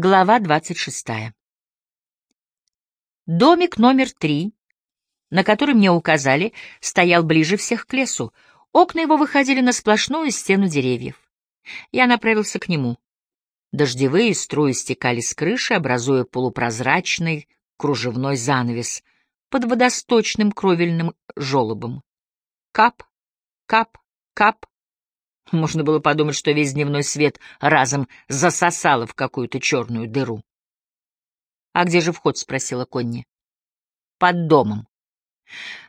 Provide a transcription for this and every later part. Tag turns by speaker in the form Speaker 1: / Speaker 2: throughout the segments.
Speaker 1: Глава 26. Домик номер три, на который мне указали, стоял ближе всех к лесу. Окна его выходили на сплошную стену деревьев. Я направился к нему. Дождевые струи стекали с крыши, образуя полупрозрачный кружевной занавес под водосточным кровельным желобом. Кап, кап, кап, можно было подумать, что весь дневной свет разом засосало в какую-то черную дыру. — А где же вход? — спросила Конни. — Под домом.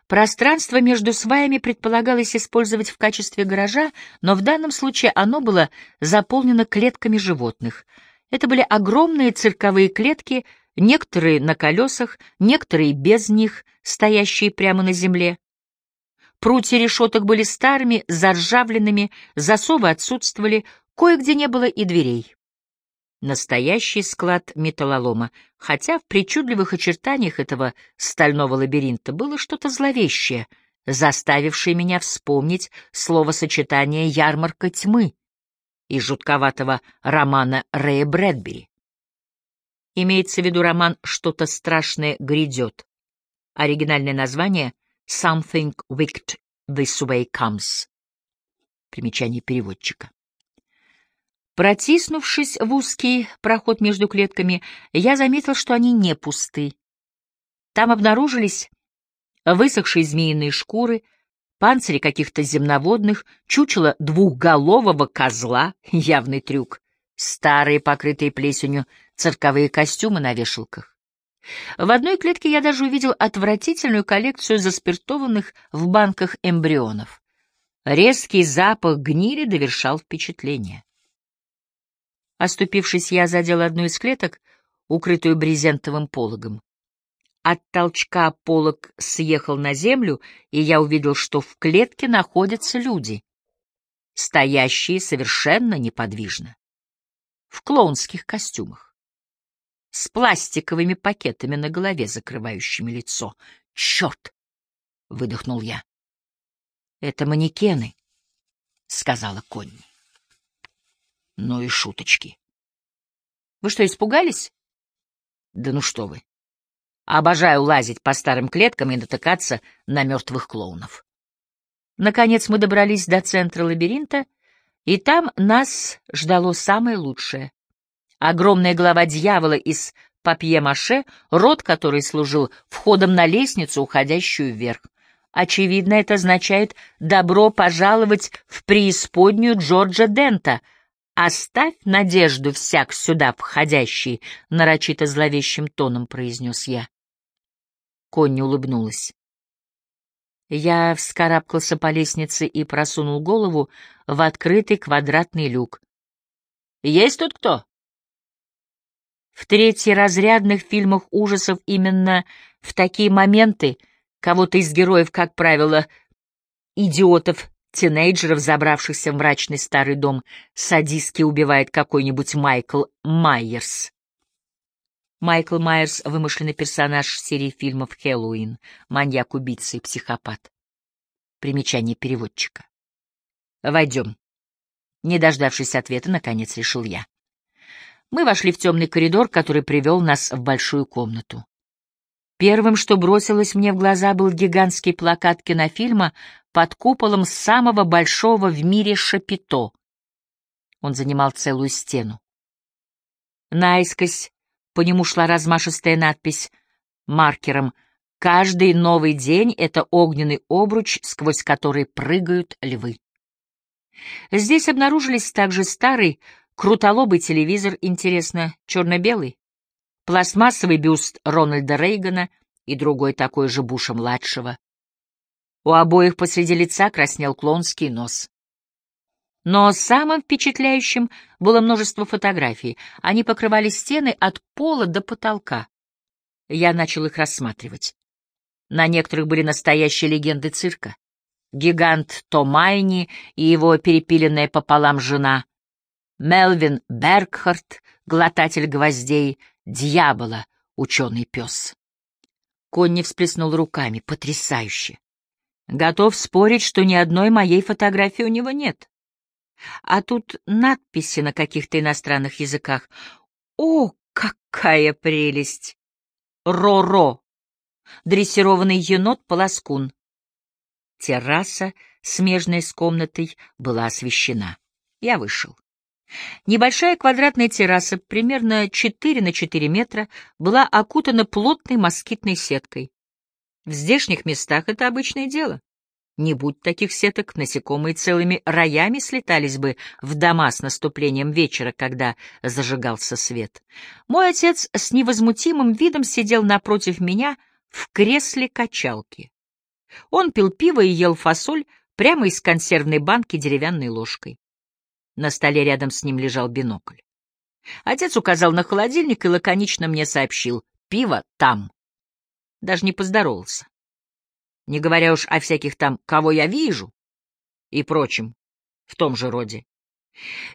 Speaker 1: Пространство между сваями предполагалось использовать в качестве гаража, но в данном случае оно было заполнено клетками животных. Это были огромные цирковые клетки, некоторые на колесах, некоторые без них, стоящие прямо на земле. Прутья решеток были старыми, заржавленными, засовы отсутствовали, кое-где не было и дверей. Настоящий склад металлолома, хотя в причудливых очертаниях этого стального лабиринта было что-то зловещее, заставившее меня вспомнить словосочетание «ярмарка тьмы» из жутковатого романа Рэя Брэдбери. Имеется в виду роман «Что-то страшное грядет». Оригинальное название Something wicked this way comes. Примечание переводчика. Протиснувшись в узкий проход между клетками, я заметил, что они не пусты. Там обнаружились высохшие змеиные шкуры, панцири каких-то земноводных, чучело двухголового козла, явный трюк, старые, покрытые плесенью, цирковые костюмы на вешалках. В одной клетке я даже увидел отвратительную коллекцию заспиртованных в банках эмбрионов. Резкий запах гнили довершал впечатление. Оступившись, я задел одну из клеток, укрытую брезентовым пологом. От толчка полог съехал на землю, и я увидел, что в клетке находятся люди, стоящие совершенно неподвижно, в клоунских костюмах с пластиковыми пакетами на голове, закрывающими лицо. «Черт!» — выдохнул я. «Это манекены», — сказала Конни. Ну и шуточки. «Вы что, испугались?» «Да ну что вы! Обожаю лазить по старым клеткам и натыкаться на мертвых клоунов». Наконец мы добрались до центра лабиринта, и там нас ждало самое лучшее огромная голова дьявола из папье-маше, рот который служил входом на лестницу, уходящую вверх. Очевидно, это означает «добро пожаловать в преисподнюю Джорджа Дента», «Оставь надежду всяк сюда входящий», — нарочито зловещим тоном произнес я. Конни улыбнулась. Я вскарабкался по лестнице и просунул голову в открытый квадратный люк. «Есть тут кто?» В третьеразрядных фильмах ужасов именно в такие моменты кого-то из героев, как правило, идиотов, тинейджеров, забравшихся в мрачный старый дом, садистски убивает какой-нибудь Майкл Майерс. Майкл Майерс — вымышленный персонаж серии фильмов «Хэллоуин», маньяк-убийца и психопат. Примечание переводчика. «Войдем». Не дождавшись ответа, наконец решил я. Мы вошли в темный коридор, который привел нас в большую комнату. Первым, что бросилось мне в глаза, был гигантский плакат кинофильма под куполом самого большого в мире шапито. Он занимал целую стену. Наискось по нему шла размашистая надпись маркером «Каждый новый день — это огненный обруч, сквозь который прыгают львы». Здесь обнаружились также старый Крутолобый телевизор, интересно, черно-белый? Пластмассовый бюст Рональда Рейгана и другой такой же Буша-младшего. У обоих посреди лица краснел клонский нос. Но самым впечатляющим было множество фотографий. Они покрывали стены от пола до потолка. Я начал их рассматривать. На некоторых были настоящие легенды цирка. Гигант Томайни и его перепиленная пополам жена, Мелвин Бергхарт, глотатель гвоздей, дьявола, ученый пес. Конни всплеснул руками. Потрясающе! Готов спорить, что ни одной моей фотографии у него нет. А тут надписи на каких-то иностранных языках. О, Какая прелесть! Ро-ро! Дрессированный енот-полоскун. Терраса, смежная с комнатой, была освещена. Я вышел. Небольшая квадратная терраса, примерно 4 на 4 метра, была окутана плотной москитной сеткой. В здешних местах это обычное дело. Не будь таких сеток, насекомые целыми роями слетались бы в дома с наступлением вечера, когда зажигался свет. Мой отец с невозмутимым видом сидел напротив меня в кресле качалки. Он пил пиво и ел фасоль прямо из консервной банки деревянной ложкой. На столе рядом с ним лежал бинокль. Отец указал на холодильник и лаконично мне сообщил «Пиво там». Даже не поздоровался не говоря уж о всяких там «кого я вижу» и прочем в том же роде.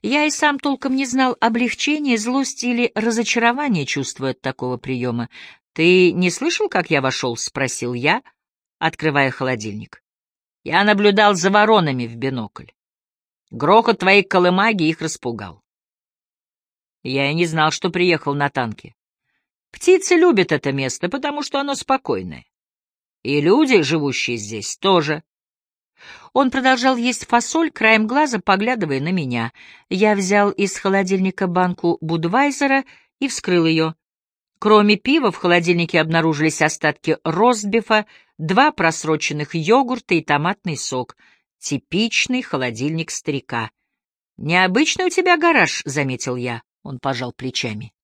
Speaker 1: Я и сам толком не знал облегчения, злости или разочарования, чувствуя от такого приема. «Ты не слышал, как я вошел?» — спросил я, открывая холодильник. Я наблюдал за воронами в бинокль. Грохот твоей колымаги их распугал. Я и не знал, что приехал на танке. Птицы любят это место, потому что оно спокойное. И люди, живущие здесь, тоже. Он продолжал есть фасоль, краем глаза поглядывая на меня. Я взял из холодильника банку Будвайзера и вскрыл ее. Кроме пива в холодильнике обнаружились остатки ростбифа, два просроченных йогурта и томатный сок. Типичный холодильник старика. «Необычный у тебя гараж», — заметил я. Он пожал плечами.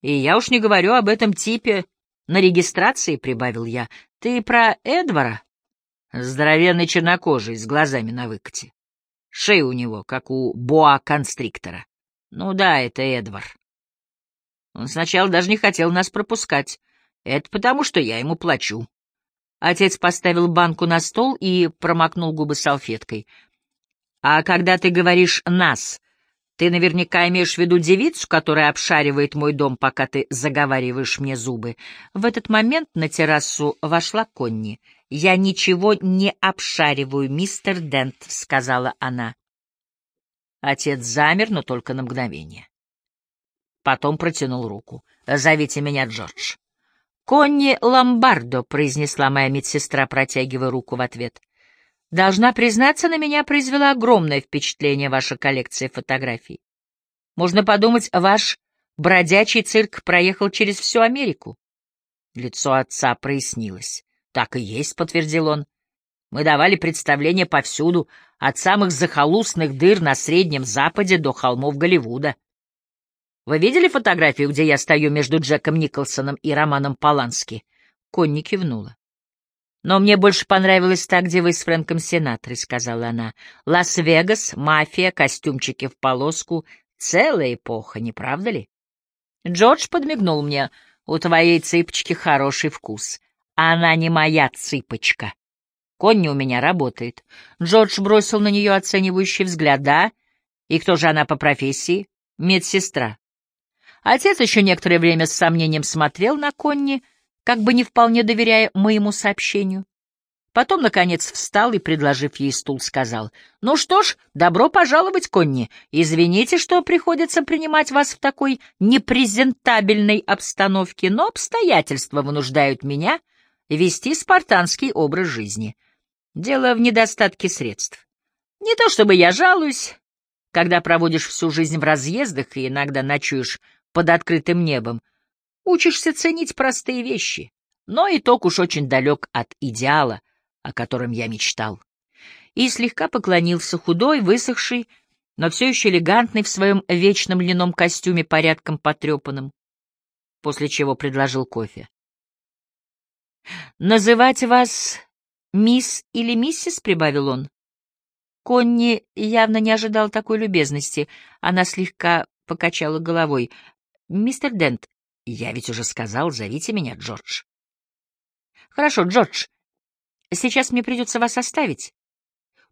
Speaker 1: «И я уж не говорю об этом типе на регистрации», — прибавил я. Ты про Эдвара? Здоровенный чернокожий, с глазами на выкате. Шея у него, как у боа-констриктора. Ну да, это Эдвар. Он сначала даже не хотел нас пропускать. Это потому, что я ему плачу. Отец поставил банку на стол и промокнул губы салфеткой. А когда ты говоришь «нас», ты наверняка имеешь в виду девицу, которая обшаривает мой дом, пока ты заговариваешь мне зубы. В этот момент на террасу вошла Конни. «Я ничего не обшариваю, мистер Дент», — сказала она. Отец замер, но только на мгновение. Потом протянул руку. «Зовите меня Джордж». «Конни Ломбардо», — произнесла моя медсестра, протягивая руку в ответ. Должна признаться, на меня произвела огромное впечатление ваша коллекция фотографий. Можно подумать, ваш бродячий цирк проехал через всю Америку. Лицо отца прояснилось. Так и есть, подтвердил он. Мы давали представления повсюду, от самых захолустных дыр на Среднем Западе до холмов Голливуда. Вы видели фотографию, где я стою между Джеком Николсоном и Романом Полански? Конни кивнула. «Но мне больше понравилось так, где вы с Фрэнком Синатрой», — сказала она. «Лас-Вегас, мафия, костюмчики в полоску. Целая эпоха, не правда ли?» Джордж подмигнул мне. «У твоей цыпочки хороший вкус. Она не моя цыпочка. Конни у меня работает». Джордж бросил на нее оценивающий взгляд. «Да? И кто же она по профессии?» «Медсестра». Отец еще некоторое время с сомнением смотрел на Конни, — как бы не вполне доверяя моему сообщению. Потом, наконец, встал и, предложив ей стул, сказал, «Ну что ж, добро пожаловать, Конни. Извините, что приходится принимать вас в такой непрезентабельной обстановке, но обстоятельства вынуждают меня вести спартанский образ жизни. Дело в недостатке средств. Не то чтобы я жалуюсь, когда проводишь всю жизнь в разъездах и иногда ночуешь под открытым небом, Учишься ценить простые вещи, но итог уж очень далек от идеала, о котором я мечтал. И слегка поклонился худой, высохший, но все еще элегантный в своем вечном льняном костюме, порядком потрепанном, после чего предложил кофе. «Называть вас мисс или миссис?» — прибавил он. Конни явно не ожидал такой любезности. Она слегка покачала головой. «Мистер Дент, я ведь уже сказал, зовите меня Джордж. Хорошо, Джордж. Сейчас мне придется вас оставить.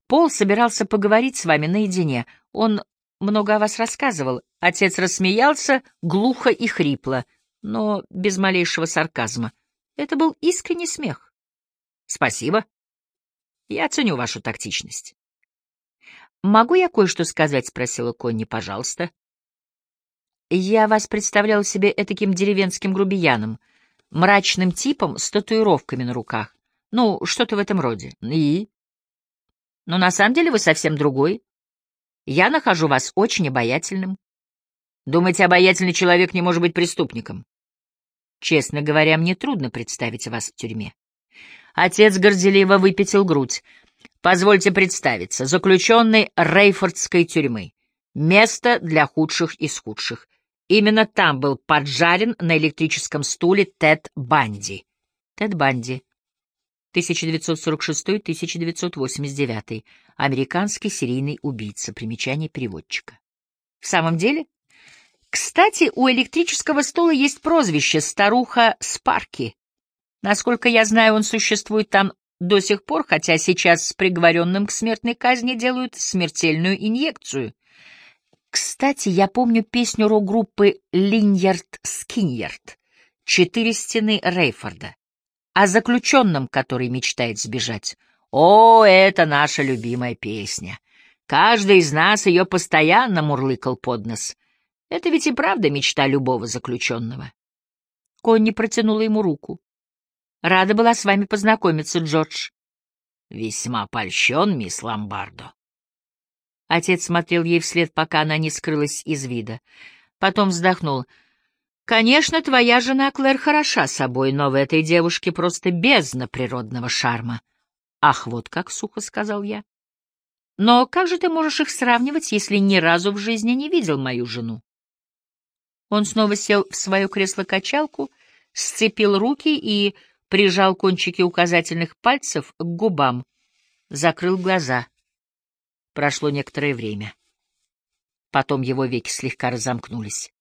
Speaker 1: Пол собирался поговорить с вами наедине. Он много о вас рассказывал. Отец рассмеялся глухо и хрипло, но без малейшего сарказма. Это был искренний смех. Спасибо. Я ценю вашу тактичность. «Могу я кое-что сказать?» — спросила Конни. «Пожалуйста». Я вас представлял себе этаким деревенским грубияном, мрачным типом с татуировками на руках. Ну, что-то в этом роде. И? Но на самом деле вы совсем другой. Я нахожу вас очень обаятельным. Думаете, обаятельный человек не может быть преступником? Честно говоря, мне трудно представить вас в тюрьме. Отец горделиво выпятил грудь. Позвольте представиться, заключенный Рейфордской тюрьмы. Место для худших из худших. Именно там был поджарен на электрическом стуле Тед Банди. Тед Банди. 1946-1989. Американский серийный убийца. Примечание переводчика. В самом деле? Кстати, у электрического стула есть прозвище «Старуха Спарки». Насколько я знаю, он существует там до сих пор, хотя сейчас с приговоренным к смертной казни делают смертельную инъекцию. Кстати, я помню песню рок-группы Линьярд Скиньярд «Четыре стены Рейфорда» о заключенном, который мечтает сбежать. О, это наша любимая песня. Каждый из нас ее постоянно мурлыкал под нос. Это ведь и правда мечта любого заключенного. Конни протянула ему руку. Рада была с вами познакомиться, Джордж. Весьма польщен, мисс Ломбардо. Отец смотрел ей вслед, пока она не скрылась из вида. Потом вздохнул — Конечно, твоя жена Клэр хороша собой, но в этой девушке просто бездна природного шарма. Ах, вот как сухо сказал я. Но как же ты можешь их сравнивать, если ни разу в жизни не видел мою жену? Он снова сел в свое кресло-качалку, сцепил руки и прижал кончики указательных пальцев к губам, закрыл глаза. Прошло некоторое время. Потом его веки слегка разомкнулись.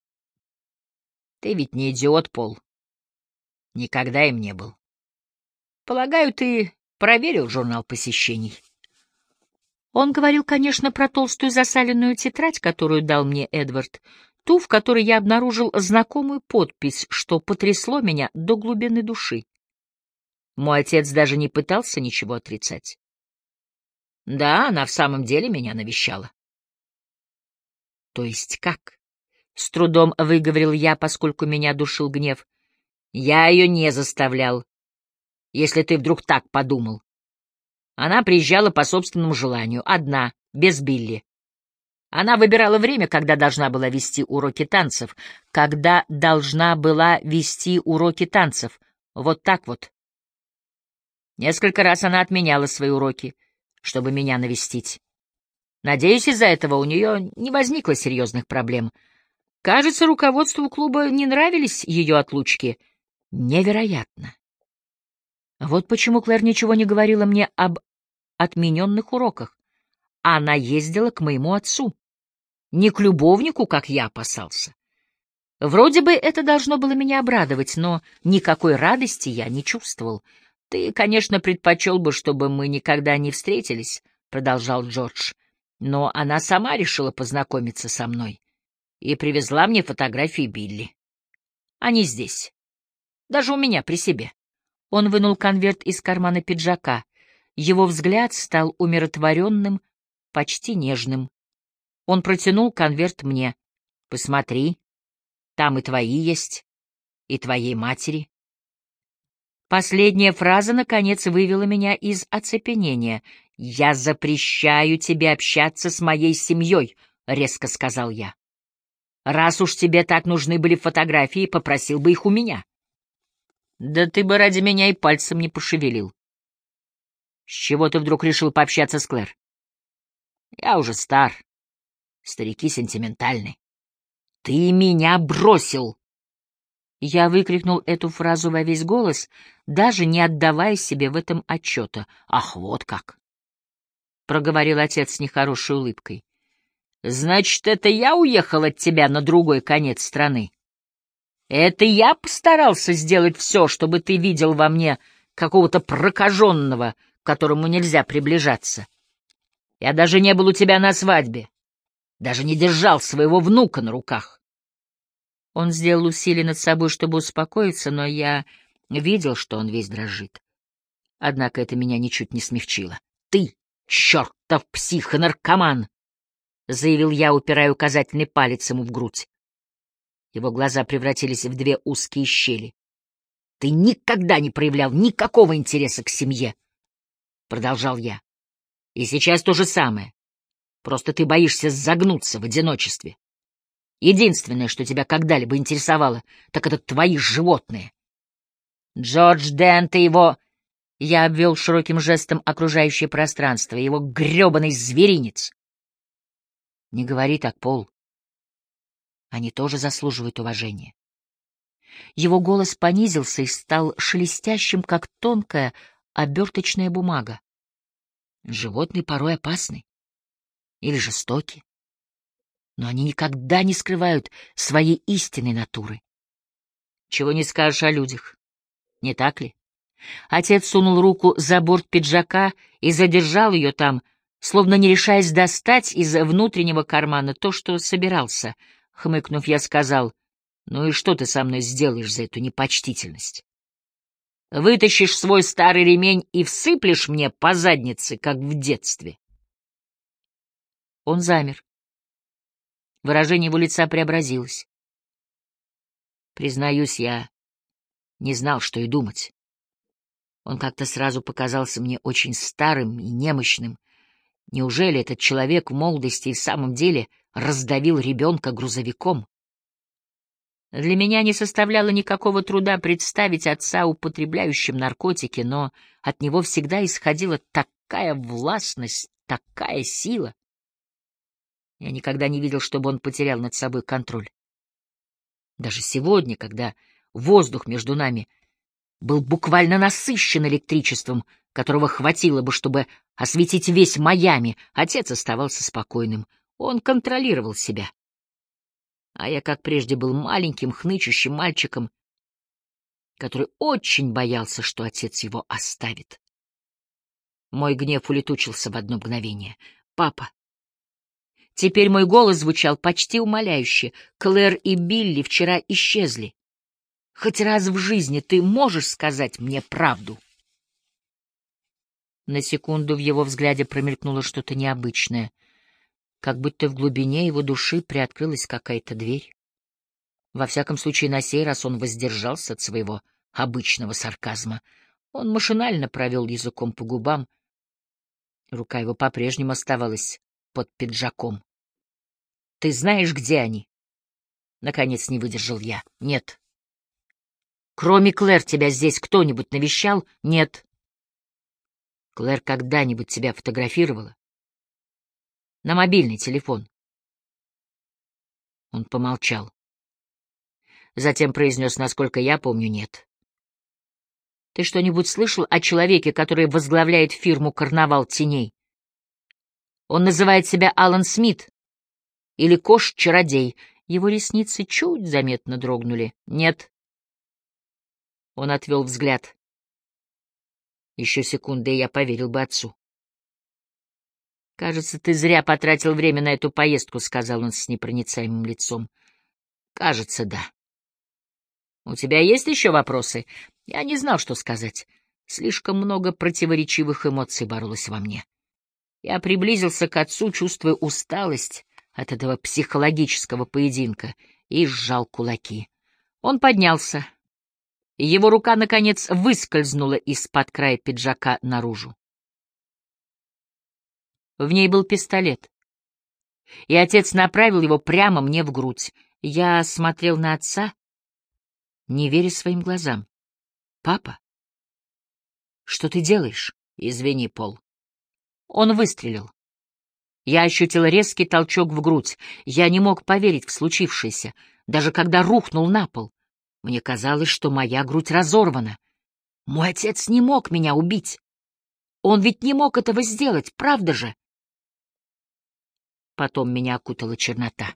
Speaker 1: Ты ведь не идиот, Пол. Никогда им не был. Полагаю, ты проверил журнал посещений. Он говорил, конечно, про толстую засаленную тетрадь, которую дал мне Эдвард, ту, в которой я обнаружил знакомую подпись, что потрясло меня до глубины души. Мой отец даже не пытался ничего отрицать. Да, она в самом деле меня навещала. То есть как? — с трудом выговорил я, поскольку меня душил гнев. «Я ее не заставлял, если ты вдруг так подумал. Она приезжала по собственному желанию, одна, без Билли. Она выбирала время, когда должна была вести уроки танцев. Когда должна была вести уроки танцев. Вот так вот. Несколько раз она отменяла свои уроки, чтобы меня навестить. Надеюсь, из-за этого у нее не возникло серьезных проблем — Кажется, руководству клуба не нравились ее отлучки. Невероятно. Вот почему Клэр ничего не говорила мне об отмененных уроках. Она ездила к моему отцу. Не к любовнику, как я опасался. Вроде бы это должно было меня обрадовать, но никакой радости я не чувствовал. Ты, конечно, предпочел бы, чтобы мы никогда не встретились, — продолжал Джордж, — но она сама решила познакомиться со мной и привезла мне фотографии Билли. Они здесь. Даже у меня при себе. Он вынул конверт из кармана пиджака. Его взгляд стал умиротворенным, почти нежным. Он протянул конверт мне. «Посмотри, там и твои есть, и твоей матери». Последняя фраза, наконец, вывела меня из оцепенения. «Я запрещаю тебе общаться с моей семьей», — резко сказал я. Раз уж тебе так нужны были фотографии, попросил бы их у меня. Да ты бы ради меня и пальцем не пошевелил. С чего ты вдруг решил пообщаться с Клэр? Я уже стар. Старики сентиментальны. Ты меня бросил! Я выкрикнул эту фразу во весь голос, даже не отдавая себе в этом отчета. Ах, вот как! — проговорил отец с нехорошей улыбкой. Значит, это я уехал от тебя на другой конец страны? Это я постарался сделать все, чтобы ты видел во мне какого-то прокаженного, к которому нельзя приближаться. Я даже не был у тебя на свадьбе, даже не держал своего внука на руках. Он сделал усилие над собой, чтобы успокоиться, но я видел, что он весь дрожит. Однако это меня ничуть не смягчило. Ты, чертов психонаркоман! — заявил я, упирая указательный палец ему в грудь. Его глаза превратились в две узкие щели. Ты никогда не проявлял никакого интереса к семье, — продолжал я. И сейчас то же самое. Просто ты боишься загнуться в одиночестве. Единственное, что тебя когда-либо интересовало, так это твои животные. Джордж Дент и его... Я обвел широким жестом окружающее пространство, его грёбаный зверинец. Не говори так, Пол. Они тоже заслуживают уважения. Его голос понизился и стал шелестящим, как тонкая оберточная бумага. Животные порой опасны или жестоки, но они никогда не скрывают своей истинной натуры. Чего не скажешь о людях, не так ли? Отец сунул руку за борт пиджака и задержал ее там, словно не решаясь достать из внутреннего кармана то, что собирался. Хмыкнув, я сказал, «Ну и что ты со мной сделаешь за эту непочтительность?» Вытащишь свой старый ремень и всыплешь мне по заднице, как в детстве. Он замер. Выражение его лица преобразилось. Признаюсь, я не знал, что и думать. Он как-то сразу показался мне очень старым и немощным. Неужели этот человек в молодости и в самом деле раздавил ребенка грузовиком? Для меня не составляло никакого труда представить отца употребляющим наркотики, но от него всегда исходила такая властность, такая сила. Я никогда не видел, чтобы он потерял над собой контроль. Даже сегодня, когда воздух между нами был буквально насыщен электричеством, которого хватило бы, чтобы осветить весь Майами, отец оставался спокойным. Он контролировал себя а я, как прежде, был маленьким, хнычущим мальчиком, который очень боялся, что отец его оставит. Мой гнев улетучился в одно мгновение. «Папа!» Теперь мой голос звучал почти умоляюще. Клэр и Билли вчера исчезли. Хоть раз в жизни ты можешь сказать мне правду? На секунду в его взгляде промелькнуло что-то необычное — как будто в глубине его души приоткрылась какая-то дверь. Во всяком случае, на сей раз он воздержался от своего обычного сарказма. Он машинально провел языком по губам. Рука его по-прежнему оставалась под пиджаком. — Ты знаешь, где они? Наконец не выдержал я. — Нет. — Кроме Клэр, тебя здесь кто-нибудь навещал? — Нет. — Клэр когда-нибудь тебя фотографировала? на мобильный телефон. Он помолчал. Затем произнес, насколько я помню, нет. Ты что-нибудь слышал о человеке, который возглавляет фирму «Карнавал теней»? Он называет себя Алан Смит или Кош-чародей. Его ресницы чуть заметно дрогнули. Нет. Он отвел взгляд. Еще секунды, и я поверил бы отцу. «Кажется, ты зря потратил время на эту поездку», — сказал он с непроницаемым лицом. «Кажется, да». «У тебя есть еще вопросы?» Я не знал, что сказать. Слишком много противоречивых эмоций боролось во мне. Я приблизился к отцу, чувствуя усталость от этого психологического поединка, и сжал кулаки. Он поднялся, его рука, наконец, выскользнула из-под края пиджака наружу. В ней был пистолет. И отец направил его прямо мне в грудь. Я смотрел на отца, не веря своим глазам. «Папа, что ты делаешь?» «Извини, Пол». Он выстрелил. Я ощутил резкий толчок в грудь. Я не мог поверить в случившееся, даже когда рухнул на пол. Мне казалось, что моя грудь разорвана. Мой отец не мог меня убить. Он ведь не мог этого сделать, правда же? Потом меня окутала чернота.